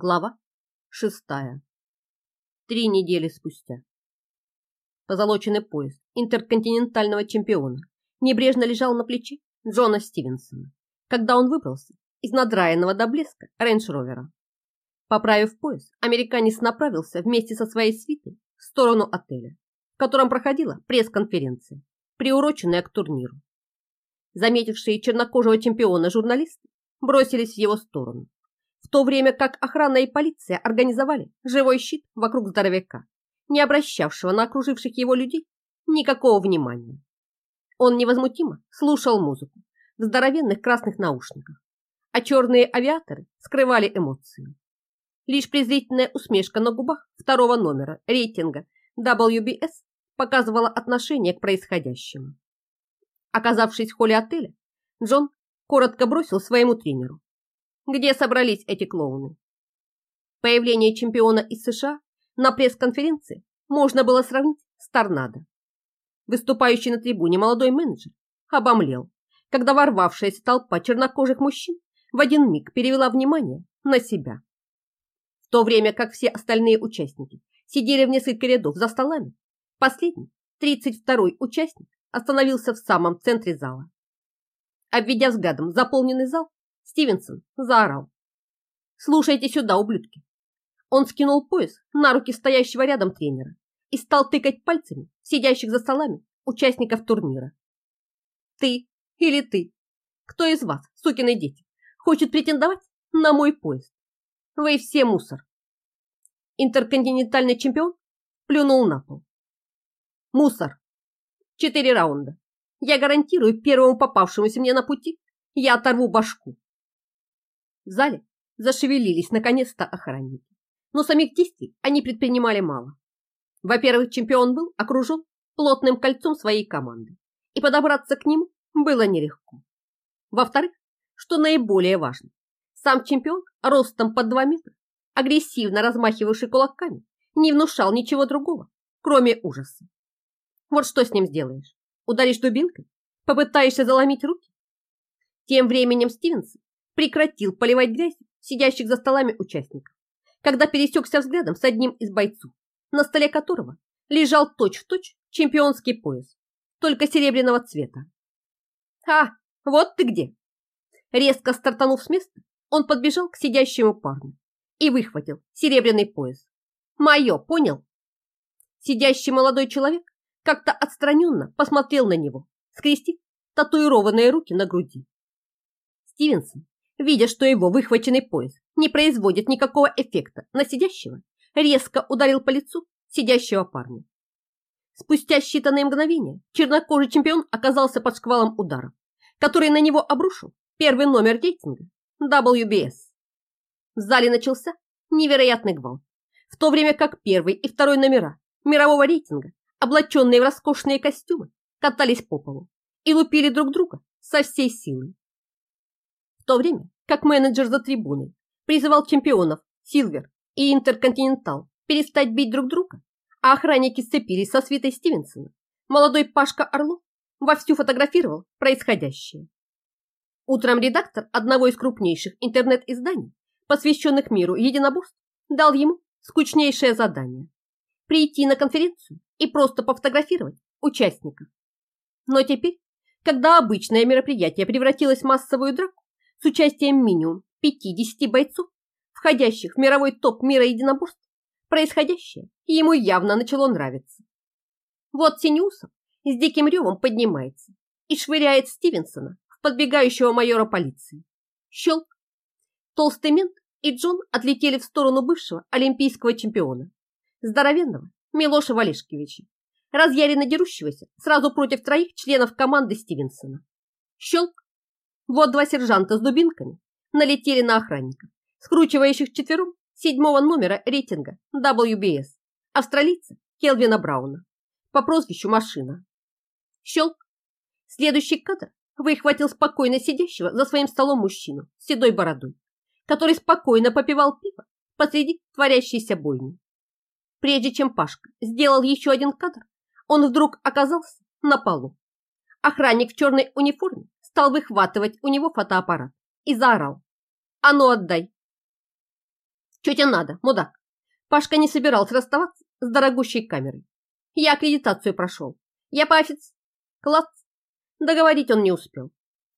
Глава шестая. Три недели спустя. Позолоченный пояс интерконтинентального чемпиона небрежно лежал на плече Джона Стивенсона, когда он выбрался из надраенного до блеска рейндж-ровера. Поправив пояс, американец направился вместе со своей свитой в сторону отеля, в котором проходила пресс-конференция, приуроченная к турниру. Заметившие чернокожего чемпиона журналисты бросились в его сторону в то время как охрана и полиция организовали живой щит вокруг здоровяка, не обращавшего на окруживших его людей никакого внимания. Он невозмутимо слушал музыку в здоровенных красных наушниках, а черные авиаторы скрывали эмоции. Лишь презрительная усмешка на губах второго номера рейтинга WBS показывала отношение к происходящему. Оказавшись в холле отеля, Джон коротко бросил своему тренеру где собрались эти клоуны. Появление чемпиона из США на пресс-конференции можно было сравнить с торнадо. Выступающий на трибуне молодой менеджер обомлел, когда ворвавшаяся толпа чернокожих мужчин в один миг перевела внимание на себя. В то время как все остальные участники сидели в несколько рядов за столами, последний, 32-й участник, остановился в самом центре зала. Обведя взглядом заполненный зал, Стивенсон заорал. «Слушайте сюда, ублюдки!» Он скинул пояс на руки стоящего рядом тренера и стал тыкать пальцами сидящих за столами участников турнира. «Ты или ты? Кто из вас, сукины дети, хочет претендовать на мой поезд? Вы все мусор!» Интерконтинентальный чемпион плюнул на пол. «Мусор! Четыре раунда. Я гарантирую первому попавшемуся мне на пути, я оторву башку. В зале зашевелились наконец-то охранники, но самих действий они предпринимали мало. Во-первых, чемпион был окружен плотным кольцом своей команды, и подобраться к нему было нелегко. Во-вторых, что наиболее важно, сам чемпион ростом под 2 метра, агрессивно размахивавший кулаками, не внушал ничего другого, кроме ужаса. Вот что с ним сделаешь? Ударишь дубинкой? Попытаешься заломить руки? Тем временем Стивенсон прекратил поливать грязь сидящих за столами участников, когда пересекся взглядом с одним из бойцов, на столе которого лежал точь-в-точь точь чемпионский пояс, только серебряного цвета. «А, вот ты где!» Резко стартанув с места, он подбежал к сидящему парню и выхватил серебряный пояс. «Мое, понял?» Сидящий молодой человек как-то отстраненно посмотрел на него, скрестив татуированные руки на груди. Стивенсон видя, что его выхваченный пояс не производит никакого эффекта на сидящего, резко ударил по лицу сидящего парня. Спустя считанные мгновения чернокожий чемпион оказался под шквалом ударов, который на него обрушил первый номер рейтинга WBS. В зале начался невероятный гвалт, в то время как первый и второй номера мирового рейтинга, облаченные в роскошные костюмы, катались по полу и лупили друг друга со всей силой то время как менеджер за трибуной призывал чемпионов Силвер и Интерконтинентал перестать бить друг друга, а охранники сцепились со свитой Стивенсона, молодой Пашка Орлов вовсю фотографировал происходящее. Утром редактор одного из крупнейших интернет-изданий, посвященных миру единоборств, дал ему скучнейшее задание – прийти на конференцию и просто пофотографировать участников. Но теперь, когда обычное мероприятие превратилось в массовую драку, с участием минимум 50 бойцов, входящих в мировой топ мира единоборств, происходящее ему явно начало нравиться. Вот Синюсов с диким ревом поднимается и швыряет Стивенсона в подбегающего майора полиции. Щелк! Толстый мент и Джон отлетели в сторону бывшего олимпийского чемпиона, здоровенного Милоша Валешкевича, разъяренно дерущегося сразу против троих членов команды Стивенсона. Щелк! Вот два сержанта с дубинками налетели на охранников, скручивающих четвером седьмого номера рейтинга WBS, австралийца Келвина Брауна, по прозвищу Машина. Щелк. Следующий кадр выхватил спокойно сидящего за своим столом мужчину с седой бородой, который спокойно попивал пиво посреди творящейся бойни. Прежде чем Пашка сделал еще один кадр, он вдруг оказался на полу. Охранник в черной униформе стал выхватывать у него фотоаппарат и заорал. «А ну отдай!» Что тебе надо, мудак? Пашка не собирался расставаться с дорогущей камерой. Я аккредитацию прошел. Я по офиц... Класс. Договорить он не успел,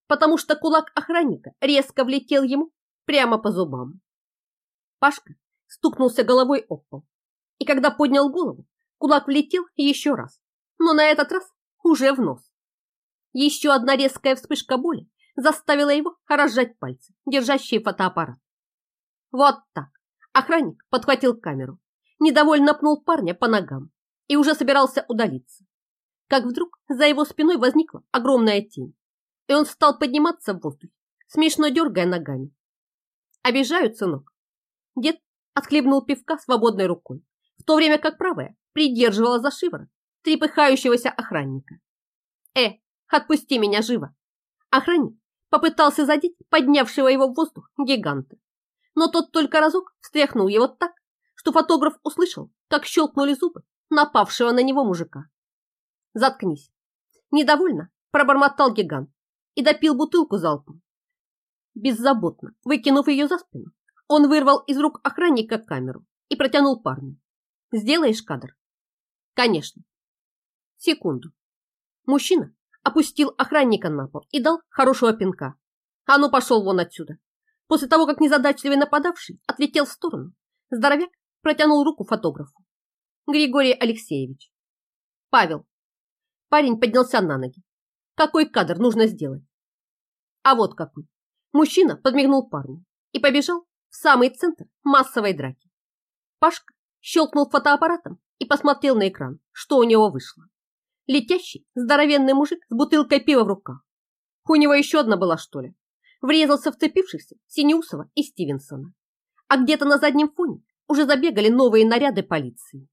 потому что кулак охранника резко влетел ему прямо по зубам. Пашка стукнулся головой об пол, и когда поднял голову, кулак влетел еще раз, но на этот раз уже в нос. Еще одна резкая вспышка боли заставила его разжать пальцы, держащие фотоаппарат. Вот так. Охранник подхватил камеру, недовольно пнул парня по ногам и уже собирался удалиться. Как вдруг за его спиной возникла огромная тень, и он стал подниматься в воздух, смешно дергая ногами. «Обижают, сынок?» Дед отхлебнул пивка свободной рукой, в то время как правая придерживала за шиворот трепыхающегося охранника. «Э, отпусти меня живо!» Охранник попытался задеть поднявшего его в воздух гиганта, но тот только разок встряхнул его так, что фотограф услышал, как щелкнули зубы напавшего на него мужика. «Заткнись!» Недовольно пробормотал гигант и допил бутылку залпом. Беззаботно выкинув ее за спину, он вырвал из рук охранника камеру и протянул парню. «Сделаешь кадр?» «Конечно». Секунду. Мужчина опустил охранника на пол и дал хорошего пинка. «А ну пошел вон отсюда!» После того, как незадачливый нападавший отлетел в сторону, здоровяк протянул руку фотографу. Григорий Алексеевич. Павел. Парень поднялся на ноги. Какой кадр нужно сделать? А вот какой. Мужчина подмигнул парню и побежал в самый центр массовой драки. Пашка щелкнул фотоаппаратом и посмотрел на экран, что у него вышло. Летящий, здоровенный мужик с бутылкой пива в руках. У него еще одна была, что ли? врезался в цепившихся Синеусова и Стивенсона. А где-то на заднем фоне уже забегали новые наряды полиции.